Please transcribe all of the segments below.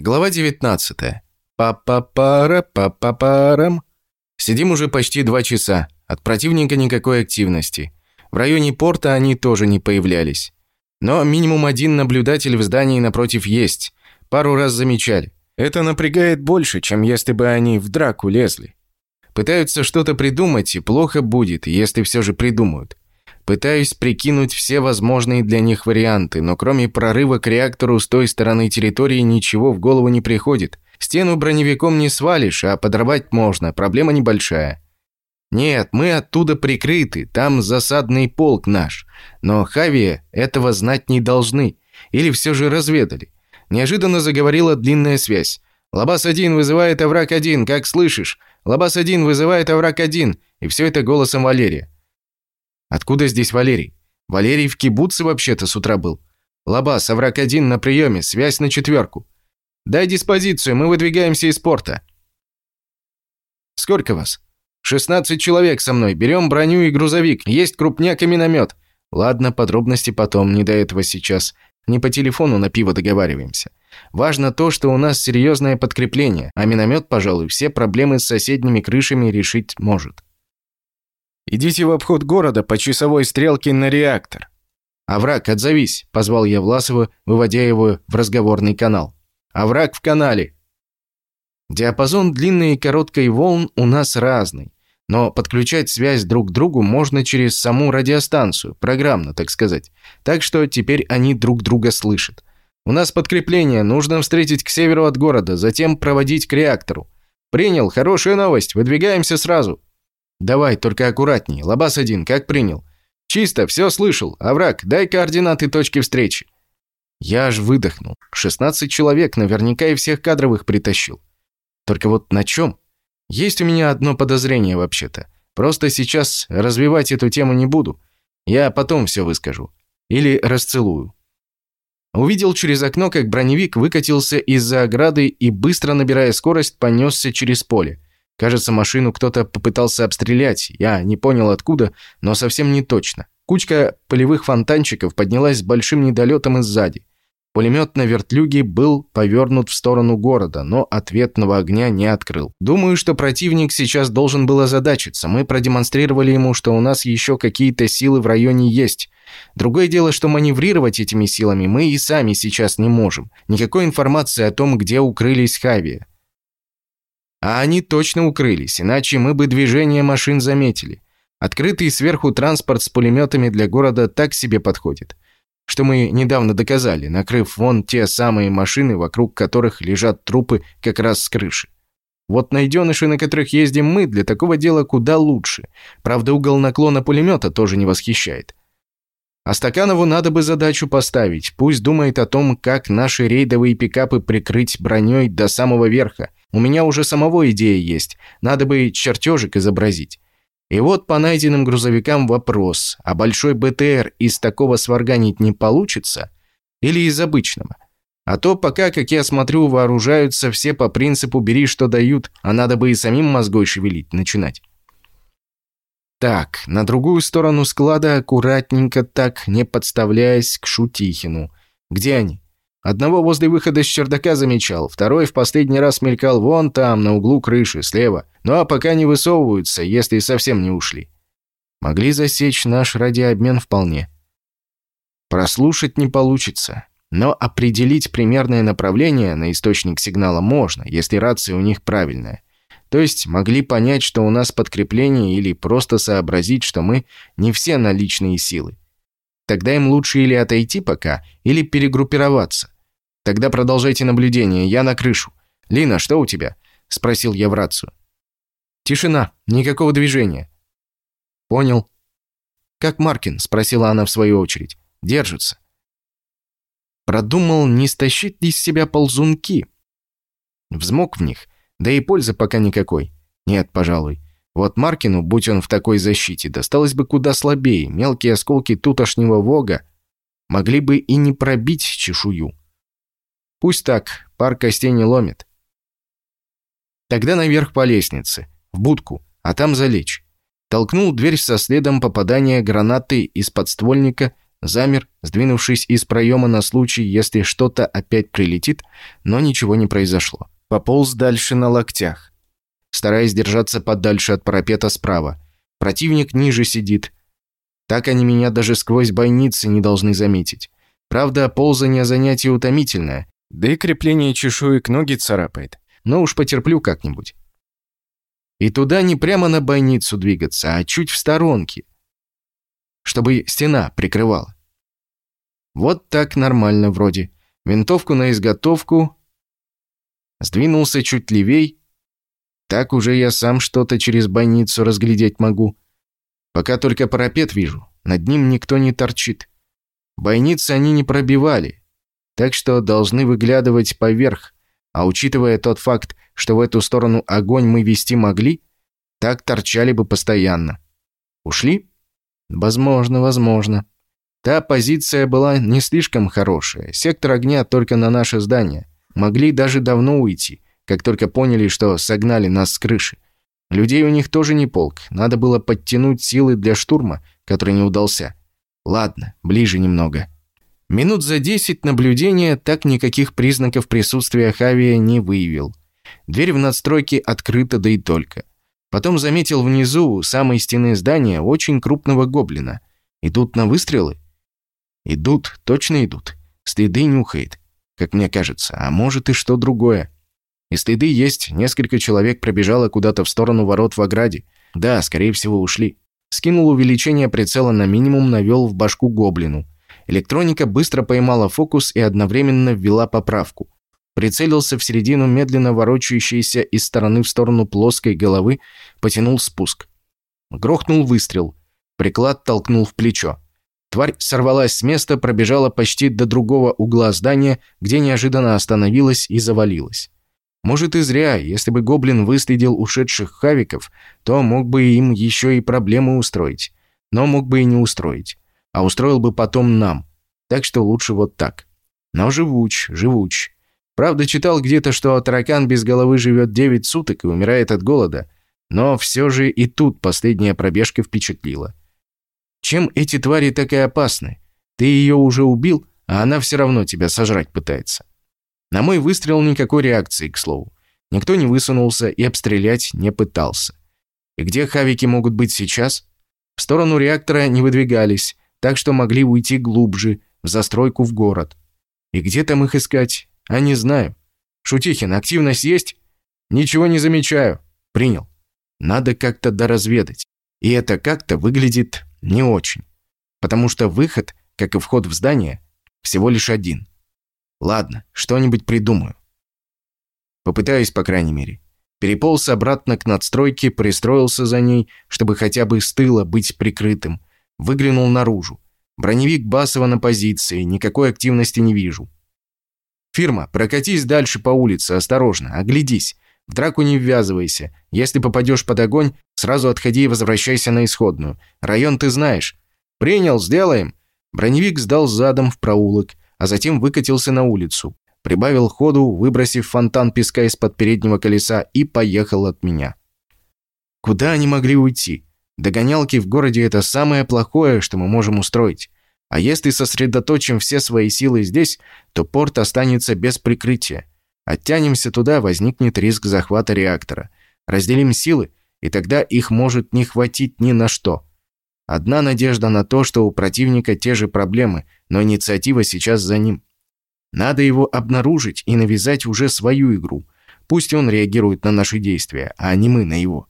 Глава 19. Па-па-пара, па-па-парам. Сидим уже почти два часа. От противника никакой активности. В районе порта они тоже не появлялись. Но минимум один наблюдатель в здании напротив есть. Пару раз замечали. Это напрягает больше, чем если бы они в драку лезли. Пытаются что-то придумать, и плохо будет, если все же придумают. Пытаюсь прикинуть все возможные для них варианты, но кроме прорыва к реактору с той стороны территории ничего в голову не приходит. Стену броневиком не свалишь, а подорвать можно, проблема небольшая. Нет, мы оттуда прикрыты, там засадный полк наш. Но Хави этого знать не должны. Или все же разведали. Неожиданно заговорила длинная связь. «Лабас-1 вызывает Аврак-1, как слышишь? Лабас-1 вызывает Аврак-1». И все это голосом Валерия. Откуда здесь Валерий? Валерий в кибуце вообще-то с утра был. Лабас, Аврак-1 на приеме, связь на четверку. Дай диспозицию, мы выдвигаемся из порта. Сколько вас? 16 человек со мной, берем броню и грузовик, есть крупняк и миномет. Ладно, подробности потом, не до этого сейчас. Не по телефону на пиво договариваемся. Важно то, что у нас серьезное подкрепление, а миномет, пожалуй, все проблемы с соседними крышами решить может. Идите в обход города по часовой стрелке на реактор. «Авраг, отзовись!» – позвал я Власова, выводя его в разговорный канал. «Авраг в канале!» Диапазон длинной и короткой волн у нас разный, но подключать связь друг к другу можно через саму радиостанцию, программно, так сказать. Так что теперь они друг друга слышат. У нас подкрепление, нужно встретить к северу от города, затем проводить к реактору. Принял, хорошая новость, выдвигаемся сразу. «Давай, только аккуратней. Лобас один, как принял?» «Чисто, все слышал. Авраг, дай координаты точки встречи». Я аж выдохнул. 16 человек, наверняка и всех кадровых притащил. Только вот на чем? Есть у меня одно подозрение вообще-то. Просто сейчас развивать эту тему не буду. Я потом все выскажу. Или расцелую. Увидел через окно, как броневик выкатился из-за ограды и, быстро набирая скорость, понесся через поле. Кажется, машину кто-то попытался обстрелять. Я не понял откуда, но совсем не точно. Кучка полевых фонтанчиков поднялась с большим недолетом и сзади. Пулемет на вертлюге был повернут в сторону города, но ответного огня не открыл. Думаю, что противник сейчас должен был озадачиться. Мы продемонстрировали ему, что у нас еще какие-то силы в районе есть. Другое дело, что маневрировать этими силами мы и сами сейчас не можем. Никакой информации о том, где укрылись Хави. А они точно укрылись, иначе мы бы движение машин заметили. Открытый сверху транспорт с пулеметами для города так себе подходит. Что мы недавно доказали, накрыв вон те самые машины, вокруг которых лежат трупы как раз с крыши. Вот найденыши, на которых ездим мы, для такого дела куда лучше. Правда, угол наклона пулемета тоже не восхищает. А Стаканову надо бы задачу поставить. Пусть думает о том, как наши рейдовые пикапы прикрыть броней до самого верха. У меня уже самого идея есть. Надо бы чертежик изобразить. И вот по найденным грузовикам вопрос, а большой БТР из такого сварганить не получится? Или из обычного? А то пока, как я смотрю, вооружаются все по принципу «бери, что дают», а надо бы и самим мозгой шевелить начинать. Так, на другую сторону склада аккуратненько так, не подставляясь к Шутихину. Где они? Одного возле выхода с чердака замечал, второй в последний раз мелькал вон там, на углу крыши, слева. Ну а пока не высовываются, если совсем не ушли. Могли засечь наш радиообмен вполне. Прослушать не получится. Но определить примерное направление на источник сигнала можно, если рация у них правильная. То есть могли понять, что у нас подкрепление или просто сообразить, что мы не все наличные силы. Тогда им лучше или отойти пока, или перегруппироваться. Тогда продолжайте наблюдение, я на крышу. Лина, что у тебя? Спросил я в рацию. Тишина, никакого движения. Понял. Как Маркин? Спросила она в свою очередь. Держится. Продумал, не стащить с себя ползунки. Взмок в них – да и пользы пока никакой. Нет, пожалуй. Вот Маркину, будь он в такой защите, досталось бы куда слабее. Мелкие осколки тутошнего вога могли бы и не пробить чешую. Пусть так, пар костей не ломит. Тогда наверх по лестнице, в будку, а там залечь. Толкнул дверь со следом попадания гранаты из подствольника, Замер, сдвинувшись из проема на случай, если что-то опять прилетит, но ничего не произошло. Пополз дальше на локтях, стараясь держаться подальше от парапета справа. Противник ниже сидит. Так они меня даже сквозь бойницы не должны заметить. Правда, ползание занятие утомительное, да и крепление чешуек ноги царапает. Но уж потерплю как-нибудь. И туда не прямо на бойницу двигаться, а чуть в сторонке, чтобы стена прикрывала. Вот так нормально вроде. Винтовку на изготовку. Сдвинулся чуть левей. Так уже я сам что-то через бойницу разглядеть могу. Пока только парапет вижу. Над ним никто не торчит. Бойницы они не пробивали, так что должны выглядывать поверх. А учитывая тот факт, что в эту сторону огонь мы вести могли, так торчали бы постоянно. Ушли? Возможно, возможно. Та позиция была не слишком хорошая. Сектор огня только на наше здание. Могли даже давно уйти, как только поняли, что согнали нас с крыши. Людей у них тоже не полк. Надо было подтянуть силы для штурма, который не удался. Ладно, ближе немного. Минут за десять наблюдения так никаких признаков присутствия Хавия не выявил. Дверь в надстройке открыта, да и только. Потом заметил внизу, у самой стены здания, очень крупного гоблина. Идут на выстрелы? Идут, точно идут. Следы нюхает, как мне кажется, а может и что другое. И следы есть, несколько человек пробежало куда-то в сторону ворот в ограде. Да, скорее всего, ушли. Скинул увеличение прицела на минимум, навел в башку гоблину – Электроника быстро поймала фокус и одновременно ввела поправку. Прицелился в середину медленно ворочающейся из стороны в сторону плоской головы, потянул спуск. Грохнул выстрел. Приклад толкнул в плечо. Тварь сорвалась с места, пробежала почти до другого угла здания, где неожиданно остановилась и завалилась. Может и зря, если бы гоблин выследил ушедших хавиков, то мог бы им еще и проблемы устроить. Но мог бы и не устроить а устроил бы потом нам. Так что лучше вот так. Но живуч, живуч. Правда, читал где-то, что таракан без головы живет 9 суток и умирает от голода. Но все же и тут последняя пробежка впечатлила. Чем эти твари так и опасны? Ты ее уже убил, а она все равно тебя сожрать пытается. На мой выстрел никакой реакции, к слову. Никто не высунулся и обстрелять не пытался. И где хавики могут быть сейчас? В сторону реактора не выдвигались, так что могли уйти глубже, в застройку в город. И где там их искать? А не знаю. Шутихин, активность есть? Ничего не замечаю. Принял. Надо как-то доразведать. И это как-то выглядит не очень. Потому что выход, как и вход в здание, всего лишь один. Ладно, что-нибудь придумаю. Попытаюсь, по крайней мере. Переполз обратно к надстройке, пристроился за ней, чтобы хотя бы с тыла быть прикрытым, Выглянул наружу. Броневик Басова на позиции, никакой активности не вижу. «Фирма, прокатись дальше по улице, осторожно, оглядись. В драку не ввязывайся. Если попадешь под огонь, сразу отходи и возвращайся на исходную. Район ты знаешь». «Принял, сделаем». Броневик сдал задом в проулок, а затем выкатился на улицу. Прибавил ходу, выбросив фонтан песка из-под переднего колеса и поехал от меня. Куда они могли уйти? Догонялки в городе – это самое плохое, что мы можем устроить. А если сосредоточим все свои силы здесь, то порт останется без прикрытия. Оттянемся туда, возникнет риск захвата реактора. Разделим силы, и тогда их может не хватить ни на что. Одна надежда на то, что у противника те же проблемы, но инициатива сейчас за ним. Надо его обнаружить и навязать уже свою игру. Пусть он реагирует на наши действия, а не мы на его.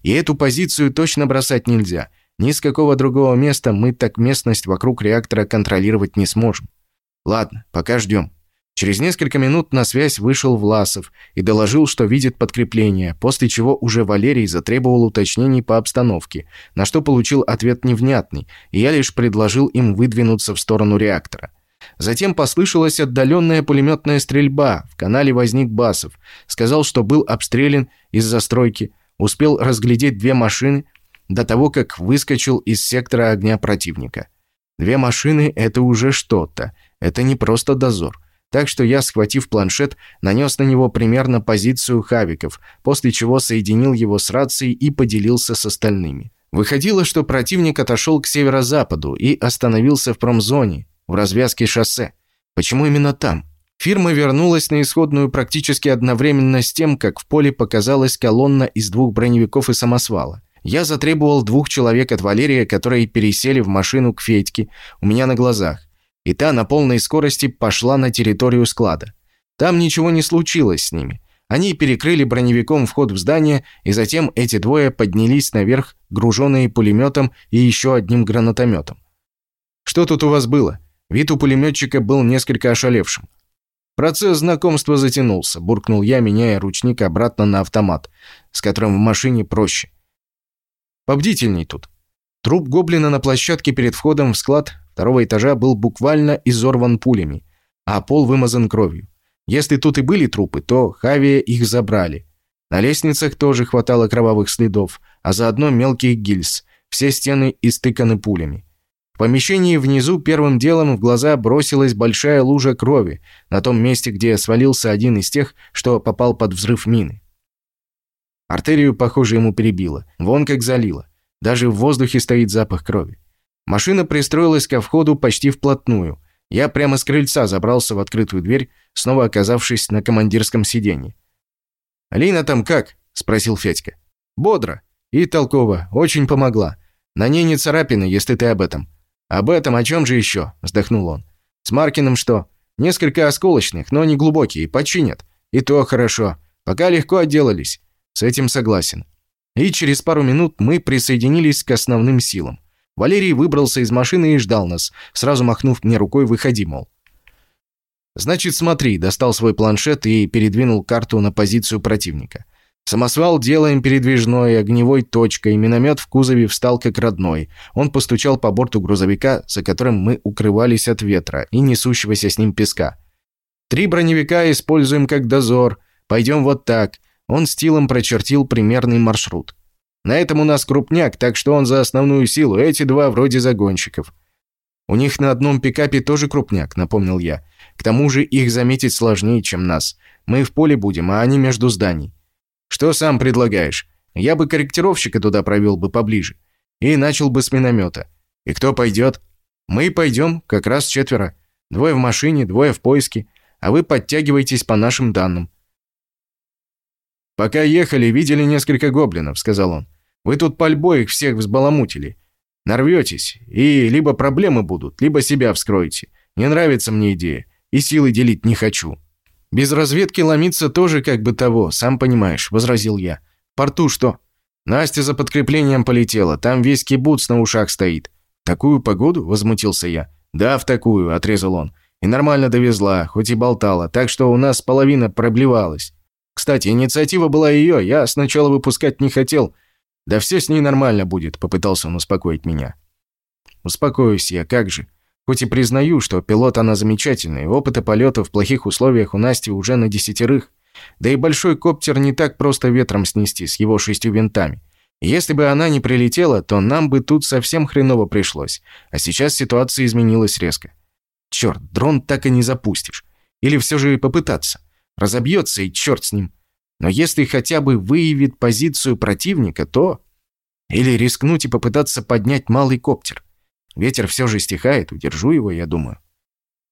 И эту позицию точно бросать нельзя. Ни с какого другого места мы так местность вокруг реактора контролировать не сможем. Ладно, пока ждем. Через несколько минут на связь вышел Власов и доложил, что видит подкрепление, после чего уже Валерий затребовал уточнений по обстановке, на что получил ответ невнятный, и я лишь предложил им выдвинуться в сторону реактора. Затем послышалась отдаленная пулеметная стрельба, в канале возник Басов, сказал, что был обстрелян из застройки, успел разглядеть две машины до того, как выскочил из сектора огня противника. Две машины – это уже что-то, это не просто дозор. Так что я, схватив планшет, нанес на него примерно позицию хавиков, после чего соединил его с рацией и поделился с остальными. Выходило, что противник отошел к северо-западу и остановился в промзоне, в развязке шоссе. Почему именно там? Фирма вернулась на исходную практически одновременно с тем, как в поле показалась колонна из двух броневиков и самосвала. Я затребовал двух человек от Валерия, которые пересели в машину к Федьке у меня на глазах. И та на полной скорости пошла на территорию склада. Там ничего не случилось с ними. Они перекрыли броневиком вход в здание, и затем эти двое поднялись наверх, груженные пулеметом и еще одним гранатометом. «Что тут у вас было?» Вид у пулеметчика был несколько ошалевшим. «Процесс знакомства затянулся», – буркнул я, меняя ручник обратно на автомат, с которым в машине проще. «Побдительней тут». Труп гоблина на площадке перед входом в склад второго этажа был буквально изорван пулями, а пол вымазан кровью. Если тут и были трупы, то Хавия их забрали. На лестницах тоже хватало кровавых следов, а заодно мелких гильз. Все стены истыканы пулями. В помещении внизу первым делом в глаза бросилась большая лужа крови на том месте, где свалился один из тех, что попал под взрыв мины. Артерию, похоже, ему перебило. Вон как залило. Даже в воздухе стоит запах крови. Машина пристроилась ко входу почти вплотную. Я прямо с крыльца забрался в открытую дверь, снова оказавшись на командирском сиденье. «Алина там как?» – спросил Федька. «Бодро. И толково. Очень помогла. На ней не царапины, если ты об этом». «Об этом о чем же еще?» – вздохнул он. «С Маркиным что? Несколько осколочных, но не глубокие, починят. И то хорошо. Пока легко отделались. С этим согласен». И через пару минут мы присоединились к основным силам. Валерий выбрался из машины и ждал нас, сразу махнув мне рукой «выходи», мол. «Значит, смотри», достал свой планшет и передвинул карту на позицию противника. Самосвал делаем передвижной, огневой точкой, миномет в кузове встал как родной. Он постучал по борту грузовика, за которым мы укрывались от ветра и несущегося с ним песка. Три броневика используем как дозор. Пойдем вот так. Он стилом прочертил примерный маршрут. На этом у нас крупняк, так что он за основную силу, эти два вроде загонщиков. У них на одном пикапе тоже крупняк, напомнил я. К тому же их заметить сложнее, чем нас. Мы в поле будем, а они между зданий. Что сам предлагаешь? Я бы корректировщика туда провел бы поближе. И начал бы с миномета. И кто пойдет? Мы пойдем, как раз четверо. Двое в машине, двое в поиске. А вы подтягиваетесь по нашим данным. «Пока ехали, видели несколько гоблинов», — сказал он. «Вы тут пальбой их всех взбаламутили. Нарветесь, и либо проблемы будут, либо себя вскроете. Не нравится мне идея, и силы делить не хочу». «Без разведки ломиться тоже как бы того, сам понимаешь», — возразил я. «Порту что?» «Настя за подкреплением полетела, там весь кибуц на ушах стоит». «Такую погоду?» — возмутился я. «Да, в такую», — отрезал он. «И нормально довезла, хоть и болтала, так что у нас половина проблевалась. Кстати, инициатива была ее, я сначала выпускать не хотел. Да все с ней нормально будет, попытался он успокоить меня. Успокоюсь я, как же. Хоть и признаю, что пилот она замечательный, опыта полета в плохих условиях у Насти уже на десятерых. Да и большой коптер не так просто ветром снести с его шестью винтами. Если бы она не прилетела, то нам бы тут совсем хреново пришлось. А сейчас ситуация изменилась резко. Черт, дрон так и не запустишь. Или все же попытаться. Разобьется и черт с ним. Но если хотя бы выявит позицию противника, то... Или рискнуть и попытаться поднять малый коптер. Ветер все же стихает, удержу его, я думаю.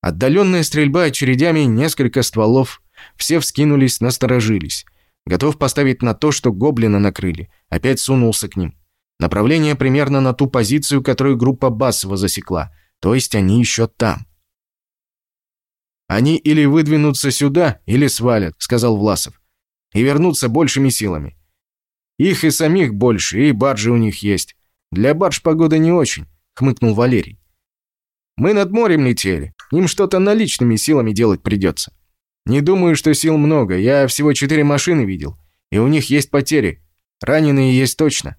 Отдаленная стрельба очередями, несколько стволов. Все вскинулись, насторожились. Готов поставить на то, что гоблина накрыли. Опять сунулся к ним. Направление примерно на ту позицию, которую группа Басова засекла. То есть они еще там. «Они или выдвинутся сюда, или свалят», — сказал Власов. «И вернутся большими силами. Их и самих больше, и баржи у них есть. Для барж погода не очень», — хмыкнул Валерий. «Мы над морем летели. Им что-то наличными силами делать придется. Не думаю, что сил много. Я всего четыре машины видел. И у них есть потери. Раненые есть точно».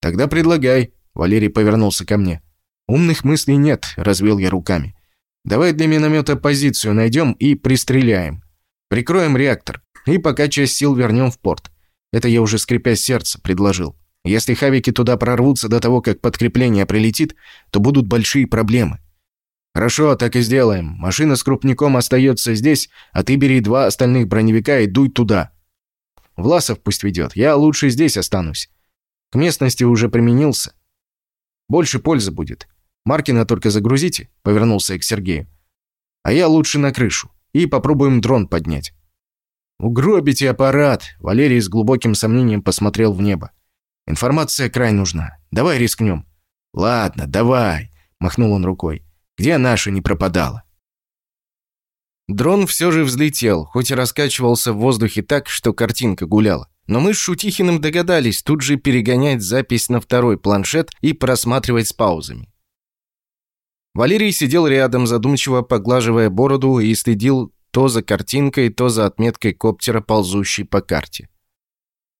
«Тогда предлагай», — Валерий повернулся ко мне. «Умных мыслей нет», — развел я руками. Давай для миномета позицию найдем и пристреляем. Прикроем реактор. И пока часть сил вернем в порт. Это я уже скрипя сердце предложил. Если хавики туда прорвутся до того, как подкрепление прилетит, то будут большие проблемы. Хорошо, так и сделаем. Машина с крупником остается здесь, а ты бери два остальных броневика и дуй туда. Власов пусть ведет. Я лучше здесь останусь. К местности уже применился. Больше пользы будет. Маркина только загрузите», — повернулся я к Сергею. «А я лучше на крышу. И попробуем дрон поднять». «Угробите аппарат!» — Валерий с глубоким сомнением посмотрел в небо. «Информация край нужна. Давай рискнем». «Ладно, давай», — махнул он рукой. «Где наша не пропадала?» Дрон все же взлетел, хоть и раскачивался в воздухе так, что картинка гуляла. Но мы с Шутихиным догадались тут же перегонять запись на второй планшет и просматривать с паузами. Валерий сидел рядом, задумчиво поглаживая бороду и следил то за картинкой, то за отметкой коптера, ползущей по карте.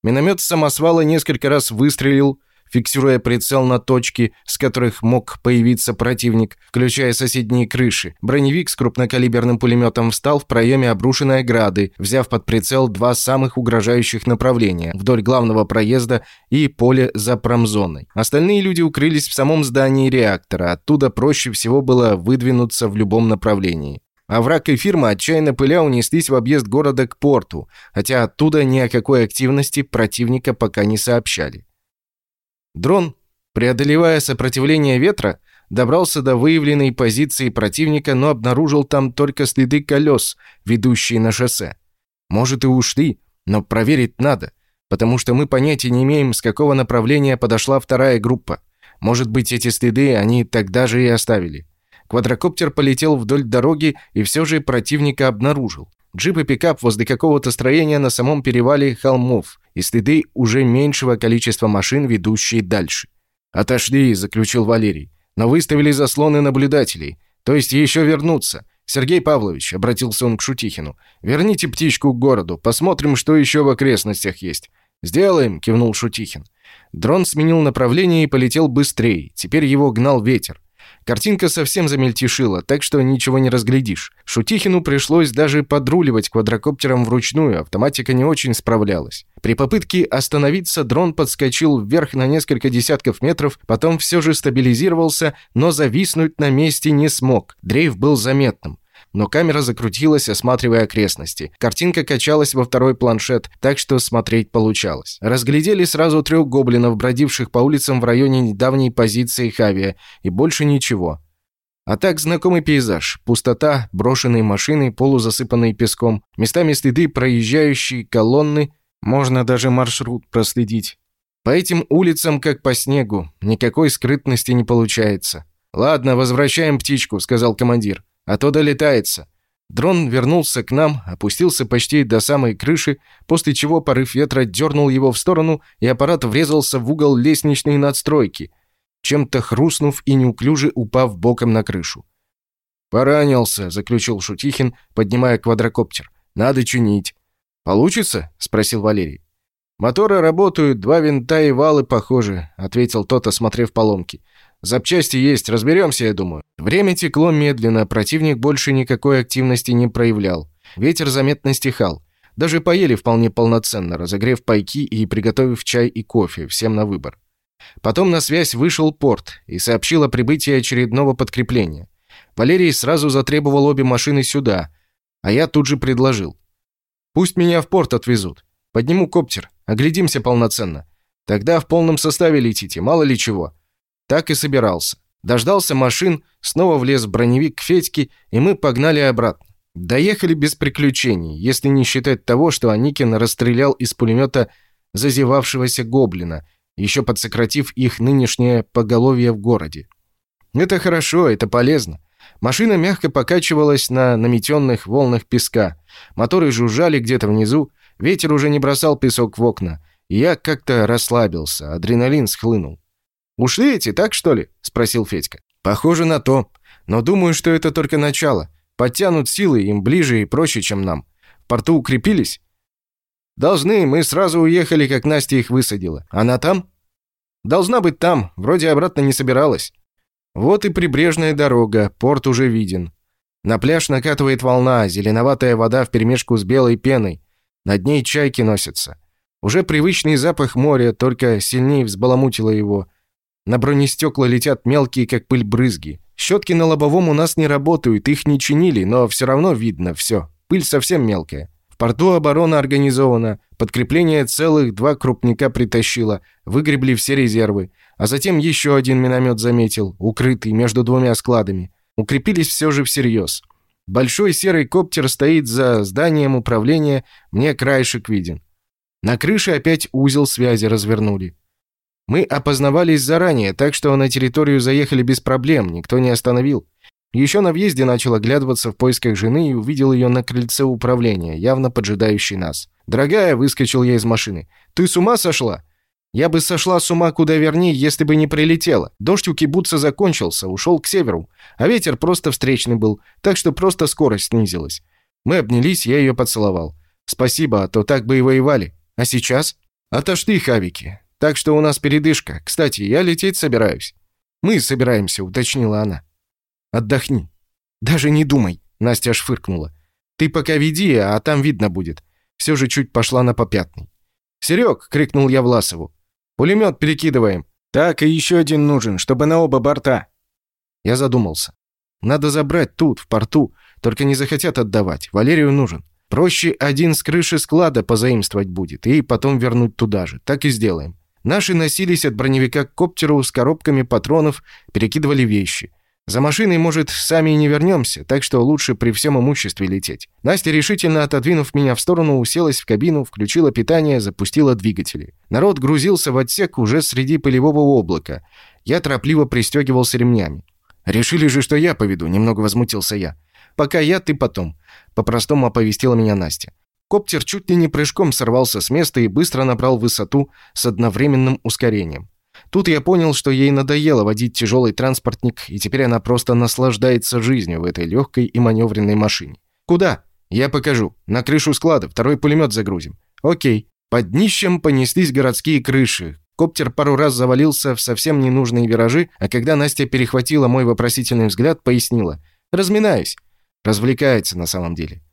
Миномет самосвала несколько раз выстрелил, фиксируя прицел на точки, с которых мог появиться противник, включая соседние крыши. Броневик с крупнокалиберным пулеметом встал в проеме обрушенной ограды, взяв под прицел два самых угрожающих направления – вдоль главного проезда и поле за промзоной. Остальные люди укрылись в самом здании реактора, оттуда проще всего было выдвинуться в любом направлении. А враг и фирма отчаянно пыля унеслись в объезд города к порту, хотя оттуда ни о какой активности противника пока не сообщали. Дрон, преодолевая сопротивление ветра, добрался до выявленной позиции противника, но обнаружил там только следы колес, ведущие на шоссе. Может и ушли, но проверить надо, потому что мы понятия не имеем, с какого направления подошла вторая группа. Может быть, эти следы они тогда же и оставили. Квадрокоптер полетел вдоль дороги и все же противника обнаружил. Джип и пикап возле какого-то строения на самом перевале холмов и следы уже меньшего количества машин, ведущие дальше. «Отошли», — заключил Валерий. «Но выставили заслоны наблюдателей. То есть еще вернуться. Сергей Павлович», — обратился он к Шутихину, — «верните птичку к городу, посмотрим, что еще в окрестностях есть». «Сделаем», — кивнул Шутихин. Дрон сменил направление и полетел быстрее. Теперь его гнал ветер. Картинка совсем замельтешила, так что ничего не разглядишь. Шутихину пришлось даже подруливать квадрокоптером вручную, автоматика не очень справлялась. При попытке остановиться дрон подскочил вверх на несколько десятков метров, потом все же стабилизировался, но зависнуть на месте не смог. Дрейф был заметным но камера закрутилась, осматривая окрестности. Картинка качалась во второй планшет, так что смотреть получалось. Разглядели сразу трех гоблинов, бродивших по улицам в районе недавней позиции Хавия, и больше ничего. А так знакомый пейзаж. Пустота, брошенные машины, полузасыпанные песком, местами следы проезжающей колонны, можно даже маршрут проследить. По этим улицам, как по снегу, никакой скрытности не получается. «Ладно, возвращаем птичку», — сказал командир а то долетается». Дрон вернулся к нам, опустился почти до самой крыши, после чего порыв ветра дернул его в сторону, и аппарат врезался в угол лестничной надстройки, чем-то хрустнув и неуклюже упав боком на крышу. «Поранился», — заключил Шутихин, поднимая квадрокоптер. «Надо чинить». «Получится?» — спросил Валерий. «Моторы работают, два винта и валы похожи», — ответил тот, осмотрев поломки. Запчасти есть, разберемся, я думаю». Время текло медленно, противник больше никакой активности не проявлял. Ветер заметно стихал. Даже поели вполне полноценно, разогрев пайки и приготовив чай и кофе, всем на выбор. Потом на связь вышел порт и сообщил о прибытии очередного подкрепления. Валерий сразу затребовал обе машины сюда, а я тут же предложил. «Пусть меня в порт отвезут. Подниму коптер, оглядимся полноценно. Тогда в полном составе летите, мало ли чего. Так и собирался. Дождался машин, снова влез в броневик к Федьке, и мы погнали обратно. Доехали без приключений, если не считать того, что Аникин расстрелял из пулемета зазевавшегося гоблина, еще подсократив их нынешнее поголовье в городе. Это хорошо, это полезно. Машина мягко покачивалась на наметенных волнах песка. Моторы жужжали где-то внизу, ветер уже не бросал песок в окна. Я как-то расслабился, адреналин схлынул. «Ушли эти, так что ли?» – спросил Федька. «Похоже на то. Но думаю, что это только начало. Подтянут силы, им ближе и проще, чем нам. В порту укрепились?» «Должны. Мы сразу уехали, как Настя их высадила. Она там?» «Должна быть там. Вроде обратно не собиралась». Вот и прибрежная дорога, порт уже виден. На пляж накатывает волна, зеленоватая вода вперемешку с белой пеной. Над ней чайки носятся. Уже привычный запах моря, только сильнее взбаламутило его. На бронестекла летят мелкие, как пыль, брызги. Щетки на лобовом у нас не работают, их не чинили, но все равно видно все. Пыль совсем мелкая. В порту оборона организована, подкрепление целых два крупника притащило, выгребли все резервы. А затем еще один миномет заметил, укрытый между двумя складами. Укрепились все же всерьез. Большой серый коптер стоит за зданием управления, мне краешек виден. На крыше опять узел связи развернули. Мы опознавались заранее, так что на территорию заехали без проблем, никто не остановил. Еще на въезде начал оглядываться в поисках жены и увидел ее на крыльце управления, явно поджидающей нас. «Дорогая», — выскочил я из машины, — «ты с ума сошла?» «Я бы сошла с ума куда вернее, если бы не прилетела. Дождь у кибуца закончился, ушел к северу, а ветер просто встречный был, так что просто скорость снизилась». Мы обнялись, я ее поцеловал. «Спасибо, а то так бы и воевали. А сейчас?» «Отошли, хавики. Так что у нас передышка. Кстати, я лететь собираюсь». «Мы собираемся», — уточнила она. Отдохни. Даже не думай, Настя аж фыркнула. Ты пока веди, а там видно будет. Все же чуть пошла на попятный. «Серег!» — крикнул я Власову. «Пулемет перекидываем!» «Так, и еще один нужен, чтобы на оба борта!» Я задумался. «Надо забрать тут, в порту, только не захотят отдавать. Валерию нужен. Проще один с крыши склада позаимствовать будет и потом вернуть туда же. Так и сделаем». Наши носились от броневика к коптеру с коробками патронов, перекидывали вещи. За машиной, может, сами и не вернемся, так что лучше при всем имуществе лететь. Настя, решительно отодвинув меня в сторону, уселась в кабину, включила питание, запустила двигатели. Народ грузился в отсек уже среди пылевого облака. Я торопливо пристегивался ремнями. «Решили же, что я поведу», — немного возмутился я. «Пока я, ты потом», — по-простому оповестила меня Настя. Коптер чуть ли не прыжком сорвался с места и быстро набрал высоту с одновременным ускорением. Тут я понял, что ей надоело водить тяжелый транспортник, и теперь она просто наслаждается жизнью в этой легкой и маневренной машине. «Куда?» «Я покажу. На крышу склада. Второй пулемет загрузим». «Окей». Под днищем понеслись городские крыши. Коптер пару раз завалился в совсем ненужные виражи, а когда Настя перехватила мой вопросительный взгляд, пояснила. «Разминаюсь». Развлекается на самом деле.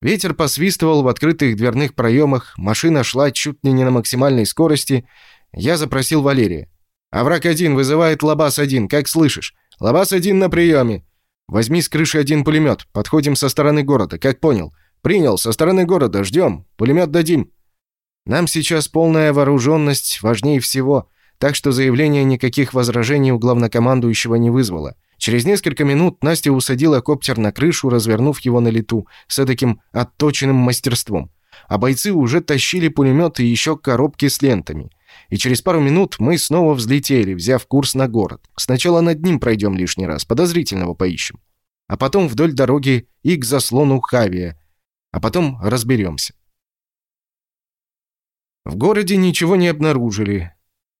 Ветер посвистывал в открытых дверных проемах, машина шла чуть ли не на максимальной скорости. Я запросил Валерия. «Аврак-1 вызывает Лабас-1, как слышишь? Лабас-1 на приеме. Возьми с крыши один пулемет. Подходим со стороны города, как понял? Принял, со стороны города, ждем. Пулемет дадим». Нам сейчас полная вооруженность важнее всего, так что заявление никаких возражений у главнокомандующего не вызвало. Через несколько минут Настя усадила коптер на крышу, развернув его на лету, с таким отточенным мастерством. А бойцы уже тащили пулемет и еще коробки с лентами и через пару минут мы снова взлетели, взяв курс на город. Сначала над ним пройдем лишний раз, подозрительного поищем. А потом вдоль дороги и к заслону Хавия. А потом разберемся. В городе ничего не обнаружили.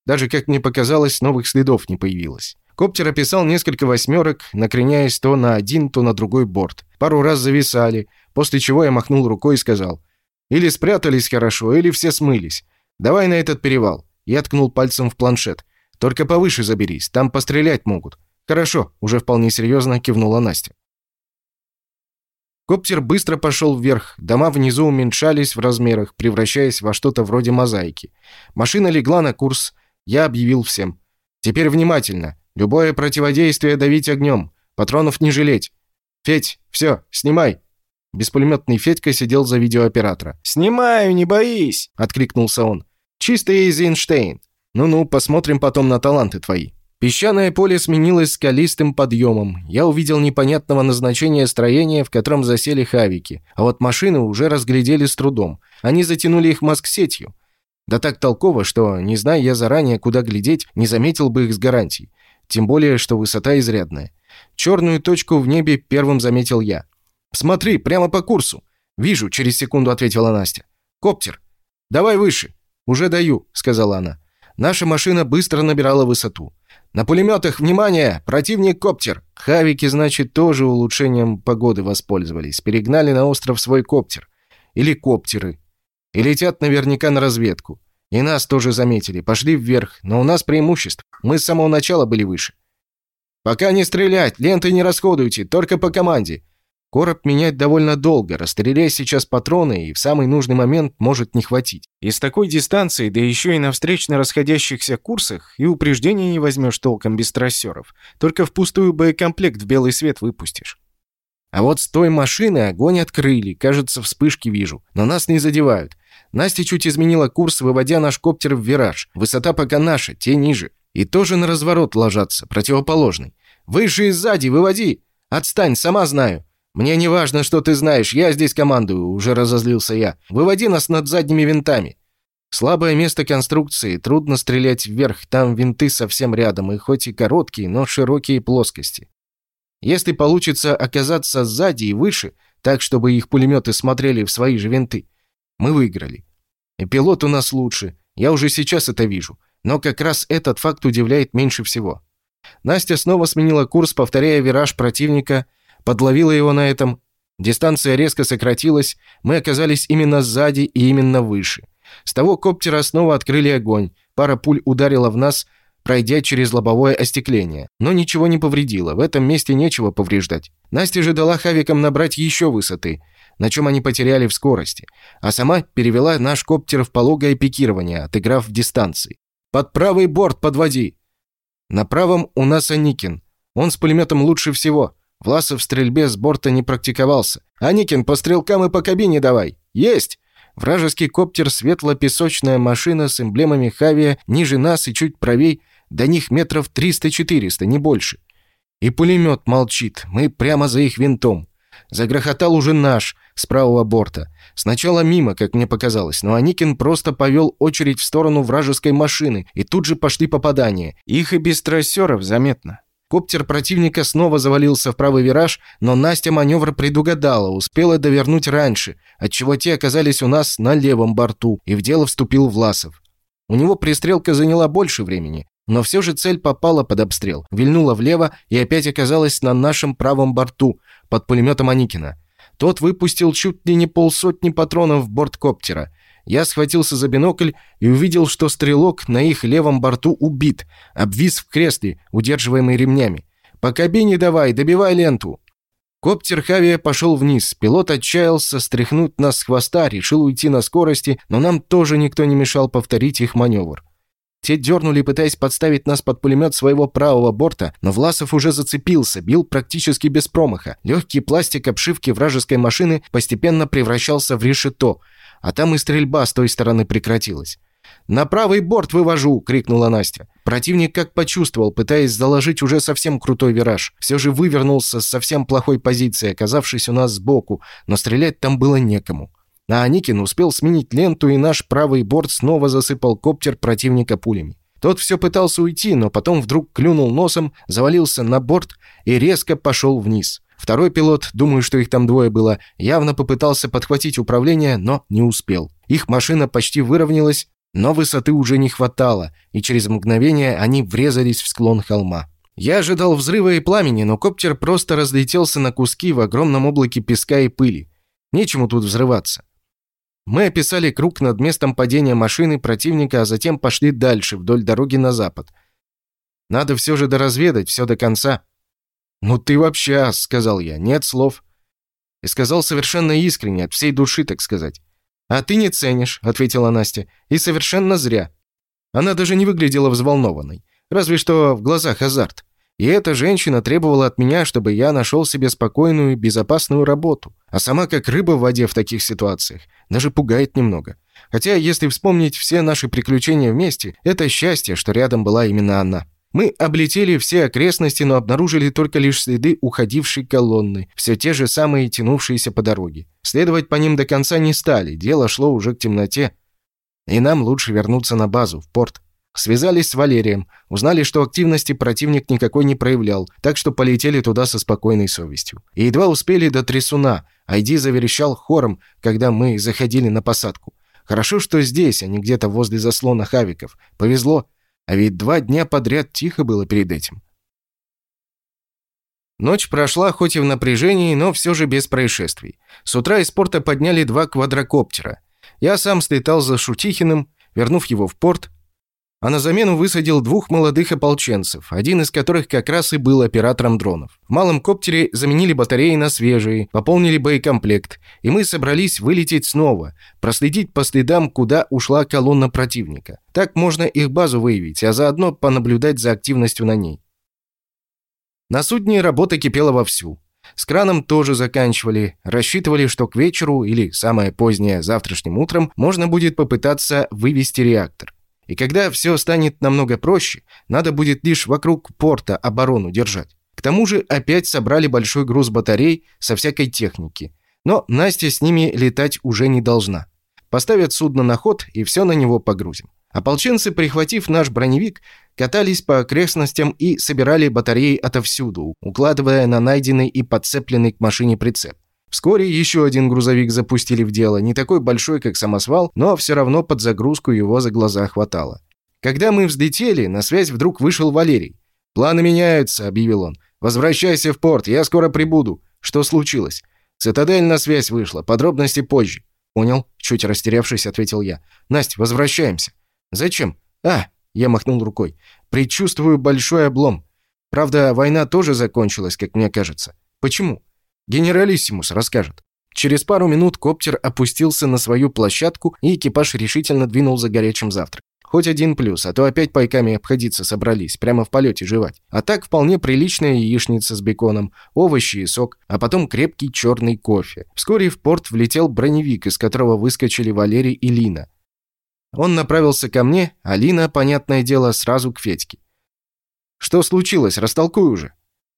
Даже, как мне показалось, новых следов не появилось. Коптер описал несколько восьмерок, накреняясь то на один, то на другой борт. Пару раз зависали, после чего я махнул рукой и сказал, «Или спрятались хорошо, или все смылись. Давай на этот перевал. Я ткнул пальцем в планшет. «Только повыше заберись, там пострелять могут». «Хорошо», — уже вполне серьезно кивнула Настя. Коптер быстро пошел вверх, дома внизу уменьшались в размерах, превращаясь во что-то вроде мозаики. Машина легла на курс, я объявил всем. «Теперь внимательно. Любое противодействие давить огнем. Патронов не жалеть. Федь, все, снимай!» Беспулеметный Федька сидел за видеооператора. «Снимаю, не боись!» — откликнулся он. Чисто Эйзенштейн. Ну-ну, посмотрим потом на таланты твои. Песчаное поле сменилось скалистым подъемом. Я увидел непонятного назначения строения, в котором засели хавики. А вот машины уже разглядели с трудом. Они затянули их маск-сетью. Да так толково, что, не зная я заранее, куда глядеть, не заметил бы их с гарантией. Тем более, что высота изрядная. Черную точку в небе первым заметил я. «Смотри, прямо по курсу!» «Вижу», — через секунду ответила Настя. «Коптер! Давай выше!» «Уже даю», — сказала она. Наша машина быстро набирала высоту. «На пулеметах, внимание! Противник-коптер!» Хавики, значит, тоже улучшением погоды воспользовались. Перегнали на остров свой коптер. Или коптеры. И летят наверняка на разведку. И нас тоже заметили. Пошли вверх. Но у нас преимущество. Мы с самого начала были выше. «Пока не стрелять! Ленты не расходуйте! Только по команде! Короб менять довольно долго, расстреляй сейчас патроны, и в самый нужный момент может не хватить. И с такой дистанции, да еще и на встречно расходящихся курсах, и упреждения не возьмешь толком без трассеров. Только впустую боекомплект в белый свет выпустишь. А вот с той машины огонь открыли, кажется, вспышки вижу, но нас не задевают. Настя чуть изменила курс, выводя наш коптер в вираж. Высота пока наша, те ниже. И тоже на разворот ложатся, противоположный. Выше и сзади, выводи! Отстань, сама знаю. Мне не важно, что ты знаешь, я здесь командую, уже разозлился я. Выводи нас над задними винтами. Слабое место конструкции, трудно стрелять вверх, там винты совсем рядом, и хоть и короткие, но широкие плоскости. Если получится оказаться сзади и выше, так, чтобы их пулеметы смотрели в свои же винты, мы выиграли. И пилот у нас лучше, я уже сейчас это вижу, но как раз этот факт удивляет меньше всего. Настя снова сменила курс, повторяя вираж противника, подловила его на этом. Дистанция резко сократилась, мы оказались именно сзади и именно выше. С того коптера снова открыли огонь, пара пуль ударила в нас, пройдя через лобовое остекление. Но ничего не повредило, в этом месте нечего повреждать. Настя же дала хавикам набрать еще высоты, на чем они потеряли в скорости, а сама перевела наш коптер в пологое пикирование, отыграв в дистанции. «Под правый борт подводи!» На правом у нас Аникин. Он с пулеметом лучше всего. Власов в стрельбе с борта не практиковался. «Аникин, по стрелкам и по кабине давай!» «Есть!» Вражеский коптер светло-песочная машина с эмблемами Хавия ниже нас и чуть правей до них метров 300-400, не больше. И пулемет молчит, мы прямо за их винтом. Загрохотал уже наш, с правого борта. Сначала мимо, как мне показалось, но Аникин просто повел очередь в сторону вражеской машины, и тут же пошли попадания. Их и без трассеров заметно. Коптер противника снова завалился в правый вираж, но Настя маневр предугадала, успела довернуть раньше, отчего те оказались у нас на левом борту, и в дело вступил Власов. У него пристрелка заняла больше времени, но все же цель попала под обстрел, вильнула влево и опять оказалась на нашем правом борту, под пулеметом Аникина. Тот выпустил чуть ли не полсотни патронов в борт коптера. Я схватился за бинокль и увидел, что стрелок на их левом борту убит, обвис в кресле, удерживаемый ремнями. «По кабине давай, добивай ленту!» Коптер Хавия пошел вниз. Пилот отчаялся стряхнуть нас с хвоста, решил уйти на скорости, но нам тоже никто не мешал повторить их маневр. Те дернули, пытаясь подставить нас под пулемет своего правого борта, но Власов уже зацепился, бил практически без промаха. Легкий пластик обшивки вражеской машины постепенно превращался в решето, а там и стрельба с той стороны прекратилась. «На правый борт вывожу!» — крикнула Настя. Противник как почувствовал, пытаясь заложить уже совсем крутой вираж. Все же вывернулся с совсем плохой позиции, оказавшись у нас сбоку, но стрелять там было некому. А Аникин успел сменить ленту, и наш правый борт снова засыпал коптер противника пулями. Тот все пытался уйти, но потом вдруг клюнул носом, завалился на борт и резко пошел вниз. Второй пилот, думаю, что их там двое было, явно попытался подхватить управление, но не успел. Их машина почти выровнялась, но высоты уже не хватало, и через мгновение они врезались в склон холма. Я ожидал взрыва и пламени, но коптер просто разлетелся на куски в огромном облаке песка и пыли. Нечему тут взрываться. Мы описали круг над местом падения машины противника, а затем пошли дальше, вдоль дороги на запад. Надо все же доразведать, все до конца. «Ну ты вообще ас», — сказал я, — «нет слов». И сказал совершенно искренне, от всей души, так сказать. «А ты не ценишь», — ответила Настя, — «и совершенно зря». Она даже не выглядела взволнованной, разве что в глазах азарт. И эта женщина требовала от меня, чтобы я нашел себе спокойную безопасную работу. А сама как рыба в воде в таких ситуациях. Даже пугает немного. Хотя, если вспомнить все наши приключения вместе, это счастье, что рядом была именно она. Мы облетели все окрестности, но обнаружили только лишь следы уходившей колонны, все те же самые тянувшиеся по дороге. Следовать по ним до конца не стали, дело шло уже к темноте. И нам лучше вернуться на базу, в порт. Связались с Валерием, узнали, что активности противник никакой не проявлял, так что полетели туда со спокойной совестью. И едва успели до трясуна, Айди заверещал хором, когда мы заходили на посадку. Хорошо, что здесь, а не где-то возле заслона хавиков. Повезло, а ведь два дня подряд тихо было перед этим. Ночь прошла хоть и в напряжении, но все же без происшествий. С утра из порта подняли два квадрокоптера. Я сам слетал за Шутихиным, вернув его в порт, а на замену высадил двух молодых ополченцев, один из которых как раз и был оператором дронов. В малом коптере заменили батареи на свежие, пополнили боекомплект, и мы собрались вылететь снова, проследить по следам, куда ушла колонна противника. Так можно их базу выявить, а заодно понаблюдать за активностью на ней. На судне работа кипела вовсю. С краном тоже заканчивали, рассчитывали, что к вечеру или самое позднее завтрашним утром можно будет попытаться вывести реактор. И когда все станет намного проще, надо будет лишь вокруг порта оборону держать. К тому же опять собрали большой груз батарей со всякой техники. Но Настя с ними летать уже не должна. Поставят судно на ход и все на него погрузим. Ополченцы, прихватив наш броневик, катались по окрестностям и собирали батареи отовсюду, укладывая на найденный и подцепленный к машине прицеп. Вскоре еще один грузовик запустили в дело, не такой большой, как самосвал, но все равно под загрузку его за глаза хватало. Когда мы взлетели, на связь вдруг вышел Валерий. «Планы меняются», — объявил он. «Возвращайся в порт, я скоро прибуду». «Что случилось?» «Цитадель на связь вышла, подробности позже». «Понял», — чуть растерявшись, ответил я. «Насть, возвращаемся». «Зачем?» «А!» — я махнул рукой. «Предчувствую большой облом. Правда, война тоже закончилась, как мне кажется. Почему?» «Генералиссимус расскажет». Через пару минут коптер опустился на свою площадку, и экипаж решительно двинул за горячим завтраком. Хоть один плюс, а то опять пайками обходиться собрались, прямо в полете жевать. А так вполне приличная яичница с беконом, овощи и сок, а потом крепкий черный кофе. Вскоре в порт влетел броневик, из которого выскочили Валерий и Лина. Он направился ко мне, а Лина, понятное дело, сразу к Федьке. «Что случилось? Растолкуй уже».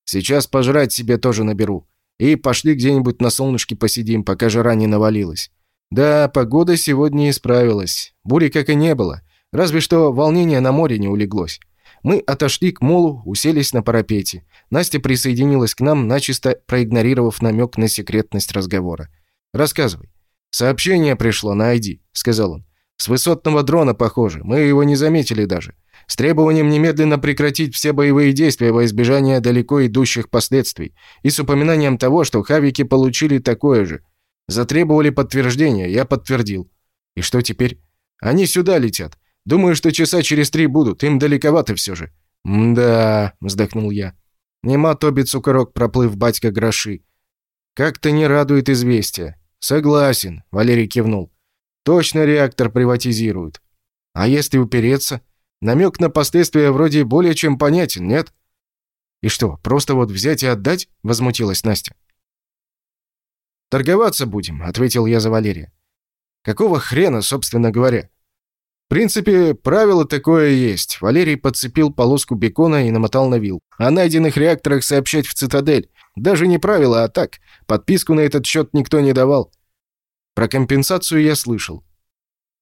«Сейчас пожрать себе тоже наберу. И пошли где-нибудь на солнышке посидим, пока жара не навалилась». Да, погода сегодня исправилась. Бури как и не было. Разве что волнение на море не улеглось. Мы отошли к молу, уселись на парапете. Настя присоединилась к нам, начисто проигнорировав намек на секретность разговора. «Рассказывай». «Сообщение пришло на ID», — сказал он. С высотного дрона, похоже. Мы его не заметили даже. С требованием немедленно прекратить все боевые действия во избежание далеко идущих последствий. И с упоминанием того, что хавики получили такое же. Затребовали подтверждение, я подтвердил. И что теперь? Они сюда летят. Думаю, что часа через три будут, им далековато все же. «Да», — вздохнул я. «Нема тоби цукорок, проплыв батька гроши. Как-то не радует известие». «Согласен», — Валерий кивнул. Точно реактор приватизируют. А если упереться? Намек на последствия вроде более чем понятен, нет? И что, просто вот взять и отдать? Возмутилась Настя. Торговаться будем, ответил я за Валерия. Какого хрена, собственно говоря? В принципе, правило такое есть. Валерий подцепил полоску бекона и намотал на вил. О найденных реакторах сообщать в цитадель. Даже не правило, а так. Подписку на этот счет никто не давал. Про компенсацию я слышал.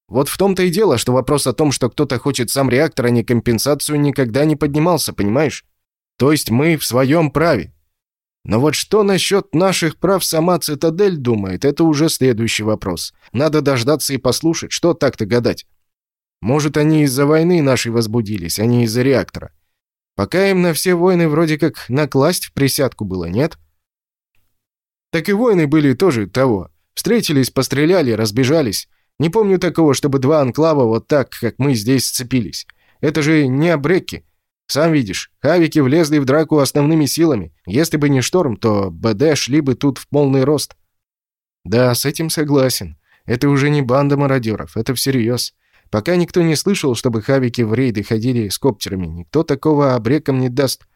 Вот в том-то и дело, что вопрос о том, что кто-то хочет сам реактор, а не компенсацию, никогда не поднимался, понимаешь? То есть мы в своем праве. Но вот что насчет наших прав сама Цитадель думает, это уже следующий вопрос. Надо дождаться и послушать, что так-то гадать. Может, они из-за войны нашей возбудились, а не из-за реактора. Пока им на все войны вроде как накласть в присядку было, нет? Так и войны были тоже того. Встретились, постреляли, разбежались. Не помню такого, чтобы два анклава вот так, как мы здесь, сцепились. Это же не обреки. Сам видишь, хавики влезли в драку основными силами. Если бы не шторм, то БД шли бы тут в полный рост. Да, с этим согласен. Это уже не банда мародеров, это всерьез. Пока никто не слышал, чтобы хавики в рейды ходили с коптерами, никто такого обреком не даст.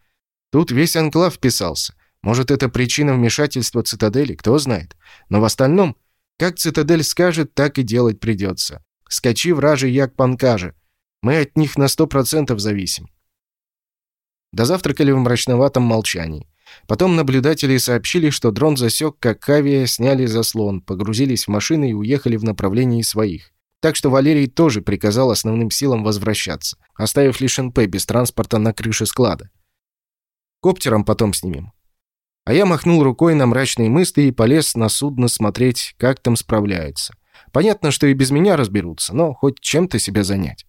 Тут весь анклав вписался. Может, это причина вмешательства цитадели, кто знает. Но в остальном, как цитадель скажет, так и делать придется. Скачи вражий як панкаже. Мы от них на сто процентов зависим. Дозавтракали в мрачноватом молчании. Потом наблюдатели сообщили, что дрон засек, как авиа сняли заслон, погрузились в машины и уехали в направлении своих. Так что Валерий тоже приказал основным силам возвращаться, оставив лишь НП без транспорта на крыше склада. Коптером потом снимем. А я махнул рукой на мрачные мысли и полез на судно смотреть, как там справляются. Понятно, что и без меня разберутся, но хоть чем-то себя занять.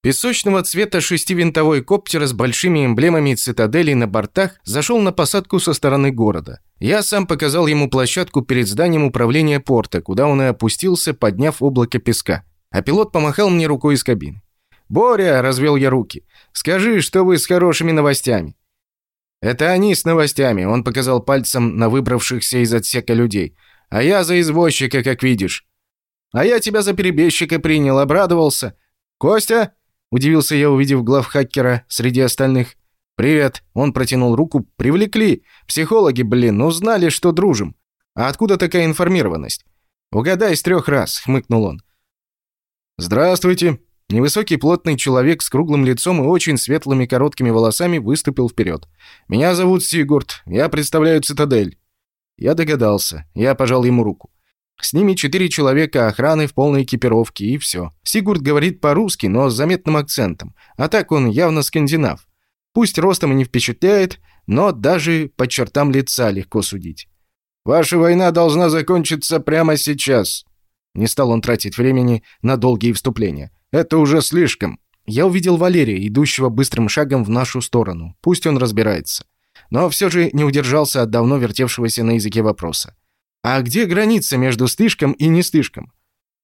Песочного цвета шестивинтовой коптер с большими эмблемами цитадели на бортах зашел на посадку со стороны города. Я сам показал ему площадку перед зданием управления порта, куда он и опустился, подняв облако песка. А пилот помахал мне рукой из кабины. «Боря!» – развел я руки. «Скажи, что вы с хорошими новостями?» «Это они с новостями», — он показал пальцем на выбравшихся из отсека людей. «А я за извозчика, как видишь». «А я тебя за перебежчика принял, обрадовался». «Костя?» — удивился я, увидев глав хакера среди остальных. «Привет!» Он протянул руку. «Привлекли! Психологи, блин, узнали, что дружим! А откуда такая информированность?» «Угадай с трех раз!» — хмыкнул он. «Здравствуйте!» Невысокий плотный человек с круглым лицом и очень светлыми короткими волосами выступил вперед. «Меня зовут Сигурд. Я представляю цитадель». Я догадался. Я пожал ему руку. С ними четыре человека охраны в полной экипировке, и все. Сигурд говорит по-русски, но с заметным акцентом. А так он явно скандинав. Пусть ростом и не впечатляет, но даже по чертам лица легко судить. «Ваша война должна закончиться прямо сейчас». Не стал он тратить времени на долгие вступления. «Это уже слишком». Я увидел Валерия, идущего быстрым шагом в нашу сторону. Пусть он разбирается. Но все же не удержался от давно вертевшегося на языке вопроса. А где граница между слишком и не слишком?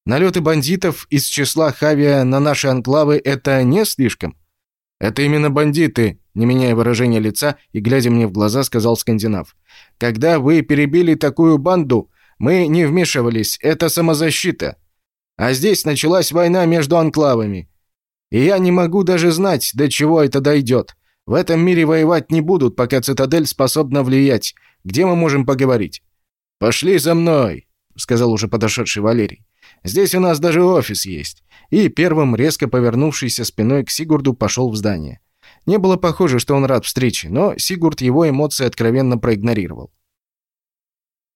Налеты бандитов из числа Хавия на наши анклавы – это не слишком? Это именно бандиты, не меняя выражения лица и глядя мне в глаза, сказал скандинав. Когда вы перебили такую банду, мы не вмешивались, это самозащита. А здесь началась война между анклавами. И я не могу даже знать, до чего это дойдет. В этом мире воевать не будут, пока цитадель способна влиять. Где мы можем поговорить? «Пошли за мной», — сказал уже подошедший Валерий. «Здесь у нас даже офис есть». И первым, резко повернувшийся спиной к Сигурду, пошел в здание. Не было похоже, что он рад встрече, но Сигурд его эмоции откровенно проигнорировал.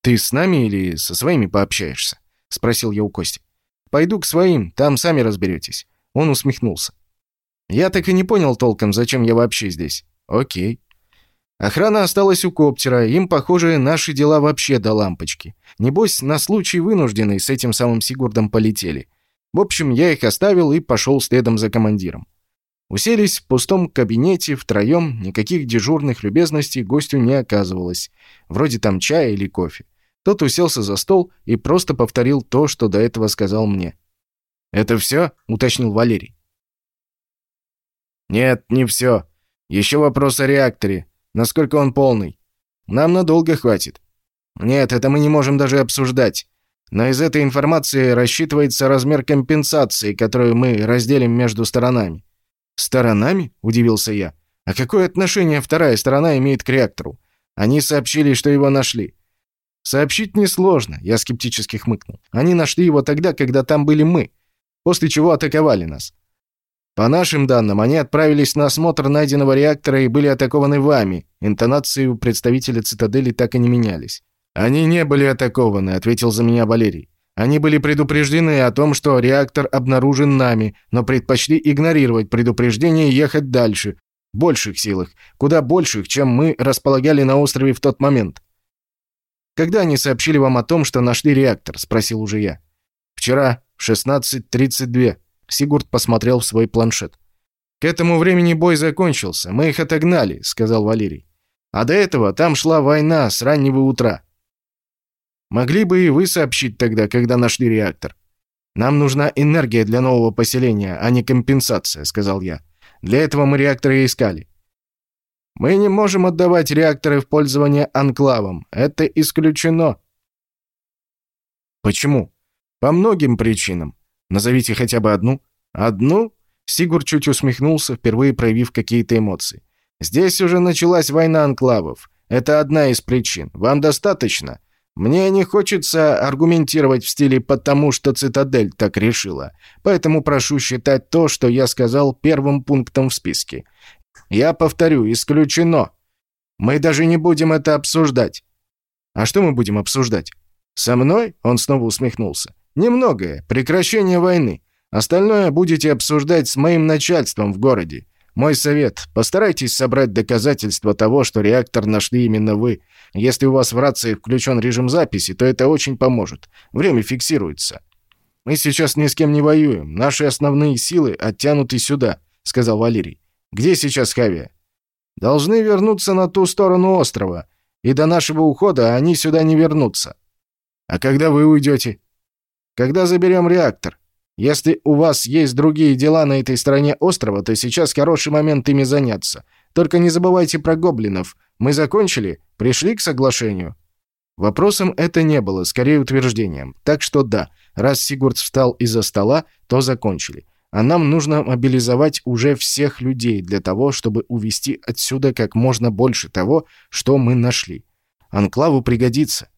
«Ты с нами или со своими пообщаешься?» — спросил я у Кости. «Пойду к своим, там сами разберетесь». Он усмехнулся. «Я так и не понял толком, зачем я вообще здесь». «Окей». Охрана осталась у коптера, им, похоже, наши дела вообще до лампочки. Небось, на случай вынужденный с этим самым Сигурдом полетели. В общем, я их оставил и пошел следом за командиром. Уселись в пустом кабинете втроем, никаких дежурных любезностей гостю не оказывалось. Вроде там чая или кофе. Тот уселся за стол и просто повторил то, что до этого сказал мне. «Это все?» — уточнил Валерий. «Нет, не все. Еще вопрос о реакторе. Насколько он полный? Нам надолго хватит. Нет, это мы не можем даже обсуждать. Но из этой информации рассчитывается размер компенсации, которую мы разделим между сторонами. Сторонами? удивился я. А какое отношение вторая сторона имеет к реактору? Они сообщили, что его нашли. Сообщить несложно, я скептически хмыкнул. Они нашли его тогда, когда там были мы, после чего атаковали нас. По нашим данным, они отправились на осмотр найденного реактора и были атакованы вами. Интонации у представителя цитадели так и не менялись. Они не были атакованы, ответил за меня Валерий. Они были предупреждены о том, что реактор обнаружен нами, но предпочли игнорировать предупреждение и ехать дальше, больших силах, куда больших, чем мы располагали на острове в тот момент. Когда они сообщили вам о том, что нашли реактор, спросил уже я. Вчера в 16:32. Сигурд посмотрел в свой планшет. «К этому времени бой закончился. Мы их отогнали», — сказал Валерий. «А до этого там шла война с раннего утра. Могли бы и вы сообщить тогда, когда нашли реактор. Нам нужна энергия для нового поселения, а не компенсация», — сказал я. «Для этого мы реакторы искали». «Мы не можем отдавать реакторы в пользование анклавам. Это исключено». «Почему?» «По многим причинам. Назовите хотя бы одну». «Одну?» Сигур чуть усмехнулся, впервые проявив какие-то эмоции. «Здесь уже началась война анклавов. Это одна из причин. Вам достаточно?» Мне не хочется аргументировать в стиле «потому что цитадель так решила», поэтому прошу считать то, что я сказал первым пунктом в списке. Я повторю, исключено. Мы даже не будем это обсуждать. А что мы будем обсуждать? Со мной? Он снова усмехнулся. Немногое. Прекращение войны. Остальное будете обсуждать с моим начальством в городе. Мой совет – постарайтесь собрать доказательства того, что реактор нашли именно вы. Если у вас в рации включен режим записи, то это очень поможет. Время фиксируется. Мы сейчас ни с кем не воюем. Наши основные силы оттянуты сюда, сказал Валерий. Где сейчас Хавия? Должны вернуться на ту сторону острова. И до нашего ухода они сюда не вернутся. А когда вы уйдете? Когда заберем реактор. Если у вас есть другие дела на этой стороне острова, то сейчас хороший момент ими заняться. Только не забывайте про гоблинов. Мы закончили? Пришли к соглашению?» Вопросом это не было, скорее утверждением. Так что да, раз Сигурд встал из-за стола, то закончили. А нам нужно мобилизовать уже всех людей для того, чтобы увести отсюда как можно больше того, что мы нашли. Анклаву пригодится.